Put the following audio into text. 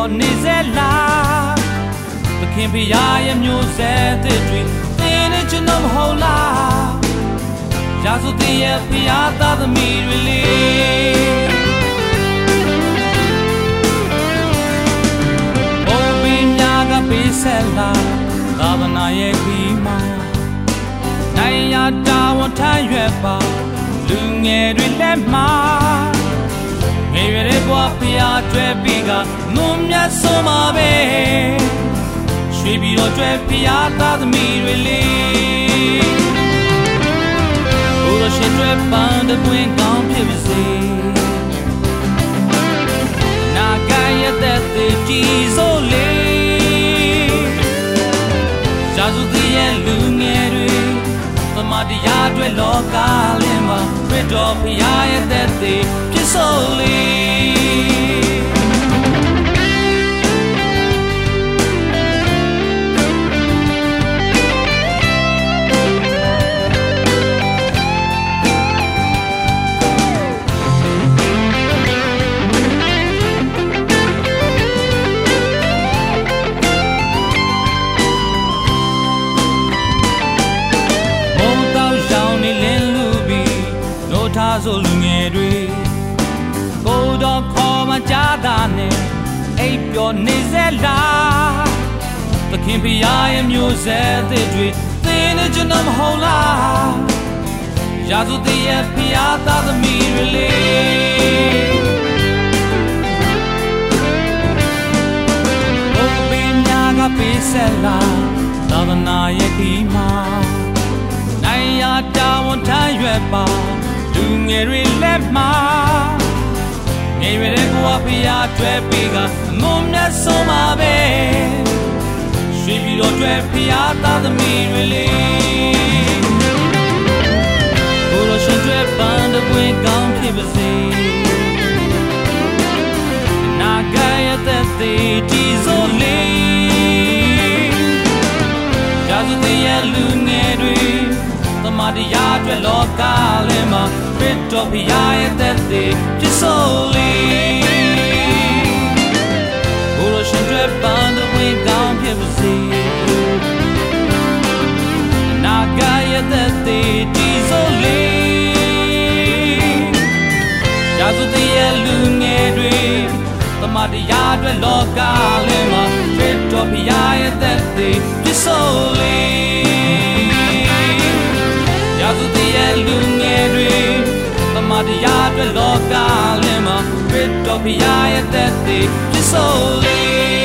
ကြားတာနဲ့အိပ်ပျော်နေစေလားသခင်ဖရာရဲ့မျိုးဆက်သစ်တွေသင်နဲ့ကျွန်တော်မဟုတ်လားရာဇုတည်ရဲ့ဖရာသားသမီးတွေလေဘုံပင်များကပေးဆက်လာသာသနာရဲ့ခီးမှာနိုင်ရတာဝန်ထမ်းရွယ်ပါလူငယ်တွေလက်မှာ ငယ်ရွယ်တဲ့ဘဝဖရာကျွဲပြီးကမုံမြတ်ဆုံးပါပဲရွှေပြီးတော့ကျွဲဖရာသားသမီးတွေလေဘုရားရှင်ကျွဲပန်းတပွင့်ကောင်းဖြစ်ပါစေနာဂရတဲ့တေကြည်စိုးလေဇာစုတည်းရဲ့လူငယ်တွေသမတရားတွေလောကလင်းမှာပြတော်ဖရာရဲ့တဲ့တေဖြစ် ဆိုလူငယ်တွေကိုတော့ခေါ်မကြတာနဲ့အိပ်ပျော်နေစေလားသခင်ဖရာရဲ့မျိုးဆက်သစ်တွေသင်နဲ့ကျွန်တော်မဟုတ်လားရာဇုတည်းရဲ့ဖရာသားသမီးတွေလေဘုံပင်များကပေးဆက်လာသာသနာရဲ့ခီးမှာနိုင်ရတာဝန်ထမ်းရွယ်ပါလူ ငယ်တွေလက်မှာငယ်ရွယ်တဲ့ကိုယ်ဖရာတွဲပေးကအမုန်းမြတ်ဆုံးပါပဲရွှေပြီးတော့တွဲဖရာသားသမီးတွေလေဘုရားရှင်တွဲပန်းတပွင့်ကောင်းဖြစ်ပါစေနာဂရတဲ့တေဒီဆိုလေရာဇသရဲ့လူငယ်တွေသ မတရားအတွက်လောကလင်းမှာခရစ်တော်ဖရာရဲ့တဲ့တေဖြစ်စိုးလေဘုရားရှင်တွဲပန်းတပွင့်ကောင်းဖြစ်ပါစေနာဂရတဲ့တေဒီဆိုလေရာဇသရဲ့လူငယ်တွေသမတရားအတွက်လောကလင်းမှာခရစ်တော်ဖရာရဲ့တဲ့တေဖြစ်စိုး ရားအတွက်လောကလင်းမှာခရစ်တော်ဖရာရဲ့တဲ့တေဖြစ်စိုးလေ